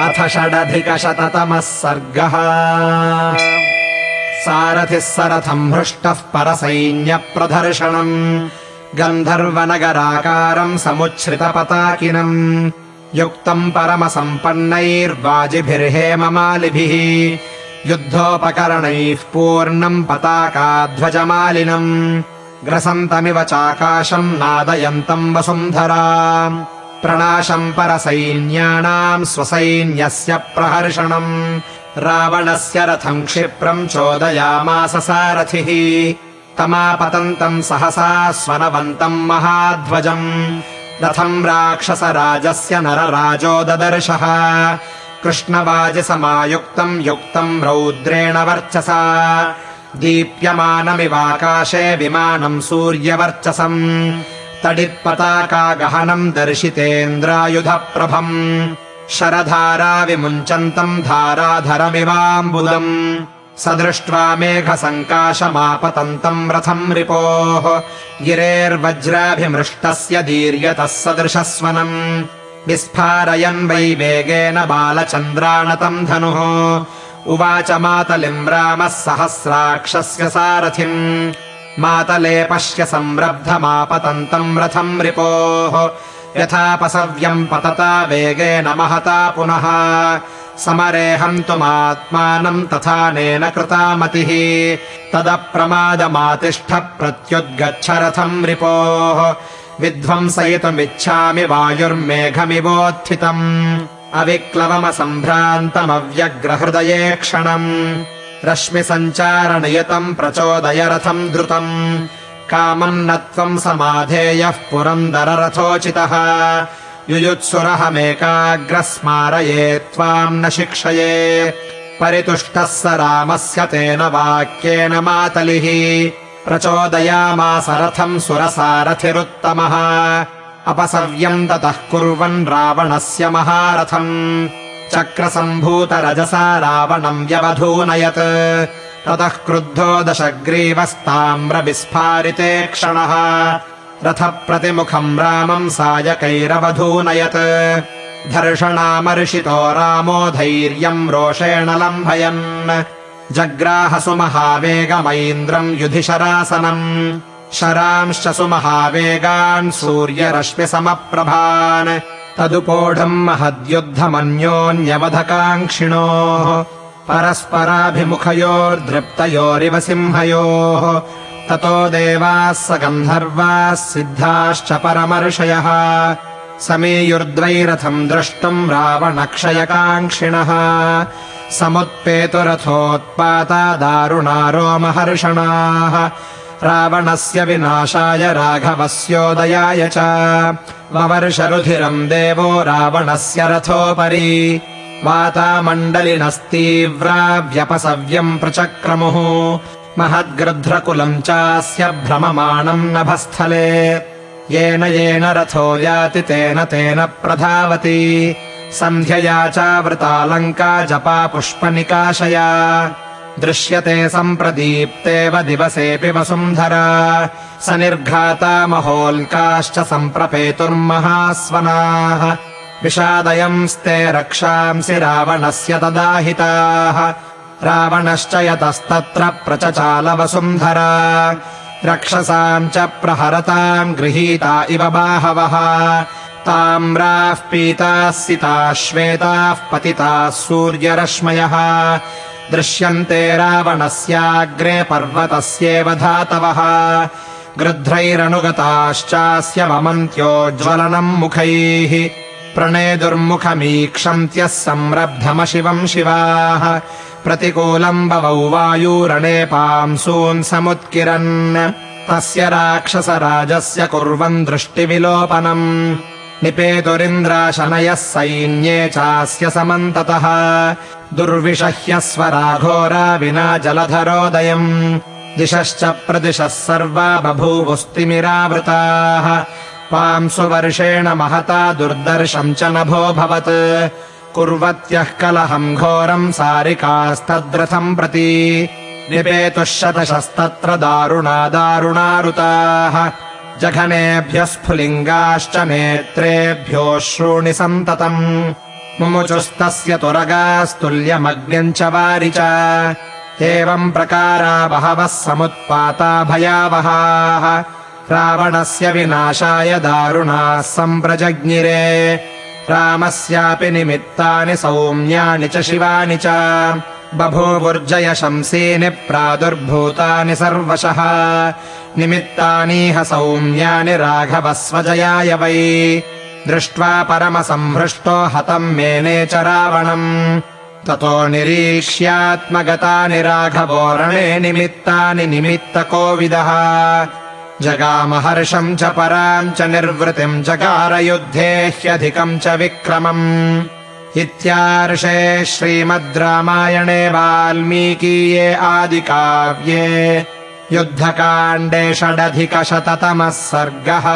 अथ षडधिकशततमः सर्गः। सारथिः सरथम् हृष्टः परसैन्यप्रदर्शनम्। गन्धर्वनगराकारम् समुच्छ्रितपताकिनम्। युक्तम् परमसम्पन्नैर्वाजिभिर्हेममालिभिः। युद्धोपकरणैः पूर्णम् पताकाध्वजमालिनम्। ग्रसन्तमिव चाकाशम् नादयन्तम् वसुन्धरा प्रणाशम् परसैन्यानाम् स्वसैन्यस्य प्रहर्षणम्। रावणस्य रथम् क्षिप्रम् चोदयामास सारथिः तमापतन्तम् सहसा स्वनवन्तम् महाध्वजम्। रथम् राक्षसराजस्य नरराजो ददर्शः कृष्णवाजिसमायुक्तम् युक्तम् रौद्रेण वर्चसा। दीप्यमानमिवाकाशे विमानम् सूर्यवर्चसम् तडित्पताकागहनम् दर्शितेन्द्रायुधप्रभम्। शरधारा विमुञ्चन्तम् धाराधरमिवाम्बुदम्। स दृष्ट्वा मेघसङ्काशमापतन्तम् रथम् रिपोः। गिरेर्वज्राभिमृष्टस्य दीर्यतः सदृशस्वनम्। विस्फारयन् वै वेगेन बालचन्द्राणतम् धनुः। उवाच मातलिम् रामः सहस्राक्षस्य सारथिम् मातले पश्य संरब्धमापतन्तम् रथम् रिपोः। यथापसव्यम् पतता वेगेन महता पुनः। समरे हन्तुमात्मानम् तथानेन कृता मतिः तदप्रमादमातिष्ठ प्रत्युद्गच्छ रथम् रिपोः। विध्वंसयितुमिच्छामि वायुर्मेघमिवोत्थितम्। अविक्लवमसम्भ्रान्तमव्यग्रहृदये क्षणम् रश्मिसञ्चारनियतम् प्रचोदय रथम् द्रुतम्। कामम् न त्वम् समाधेयः पुरन्दररथोचितः युयुत्सुरहमेकाग्रः स्मारये त्वाम् न शिक्षये। परितुष्टः स रामस्य तेन वाक्येन मातलिः। प्रचोदयामास रथम् सुरसारथिरुत्तमः। अपसव्यम् ततः कुर्वन् रावणस्य महारथम् चक्रसम्भूतरजसा रावणम् व्यवधूनयत्। ततः क्रुद्धो दशग्रीवस्ताम्रविस्फारिते क्षणः। रथप्रतिमुखम् रामम् सायकैरवधूनयत्। धर्षणामर्षितो रामो धैर्यम् रोषेण लम्भयन्। जग्राह सुमहावेगमैन्द्रम् युधिशरासनम् शरांश्च सुमहावेगान् सूर्यरश्मिसमप्रभान् तदुपोढम् महद्युद्धमन्योन्यवधकाङ्क्षिणोः परस्पराभिमुखयोर्दृप्तयोरिव सिंहयोः ततो देवाः स गन्धर्वाः सिद्धाश्च परमर्षयः समीयुर्द्वैरथम् द्रष्टुम् रावणक्षयकाङ्क्षिणः समुत्पेतुरथोत्पाता दारुणारोमहर्षणाः रावणस्य विनाशाय राघवस्योदयाय च ववर्षरुधिरम् देवो रावणस्य रथोपरि। वातामण्डलिनस्तीव्रा व्यपसव्यम् प्रचक्रमुः। महद्गृध्रकुलम् चास्य भ्रममाणम् नभस्थले। येन येन रथो याति तेन तेन प्रधावति। सन्ध्यया चावृतालङ्का जपा पुष्पनिकाशया दृश्यते सम्प्रदीप्तेव दिवसेऽपि वसुन्धरा। स निर्घाता महोल्काश्च सम्प्रपेतुर्महास्वनाः। विषादयंस्ते रक्षांसि रावणस्य तदाहिताः रावणश्च यतस्तत्र प्रचचाल वसुन्धरा। रक्षसाम् च प्रहरताम् गृहीता इव बाहवः। ताम्राः पीताः सिताः श्वेताः पतिताः सूर्यरश्मयः दृश्यन्ते रावणस्याग्रे पर्वतस्येव धातवः। गृध्रैरनुगताश्चास्य वमन्त्योज्ज्वलनम् मुखैः। प्रणेदुर्मुखमीक्षन्त्यः सम्रब्धमशिवम् शिवाः प्रतिकूलम् बवौ वायूरणे पांसून् समुत्किरन्। तस्य राक्षसराजस्य कुर्वन् दृष्टिविलोपनम् निपेतुरिन्द्राशनयः सैन्ये चास्य समन्ततः। दुर्विषह्य स्वराघोरा विना जलधरोदयम् दिशश्च प्रदिशः सर्वा बभूवुस्तिमिरावृताः। पांसु वर्षेण महता दुर्दर्शम् च नभोऽभवत् कुर्वत्यः कलहम् घोरम् सारिकास्तद्रथम् प्रति। निपेतुः शतशस्तत्र दारुणा दारुणारुताः जघनेभ्यः स्फुलिङ्गाश्च नेत्रेभ्योऽश्रूणि सन्ततम्। मुमुचुस्तस्य तुरगास्तुल्यमग्न्यम् च वारि च। एवम् प्रकारा बहवः समुत्पाता भयावहाः। रावणस्य विनाशाय दारुणाः सम्प्रजज्ञिरे। रामस्यापि निमित्तानि सौम्यानि च शिवानि च बभूवुर्जय शंसीनि प्रादुर्भूतानि सर्वशः। निमित्तानीह सौम्यानि राघवस्वजयाय वै। दृष्ट्वा परमसंहृष्टो हतम् मेने च रावणम्। ततो निरीक्ष्यात्मगतानि राघवोरणे निमित्तानि निमित्तकोविदः। जगामहर्षम् च पराम् च निर्वृतिम् चकारयुद्धे ह्यधिकम् च विक्रमम् इत्यार्षे श्रीमद् रामायणे वाल्मीकीये आदिकाव्ये युद्धकाण्डे षडधिकशततमः सर्गः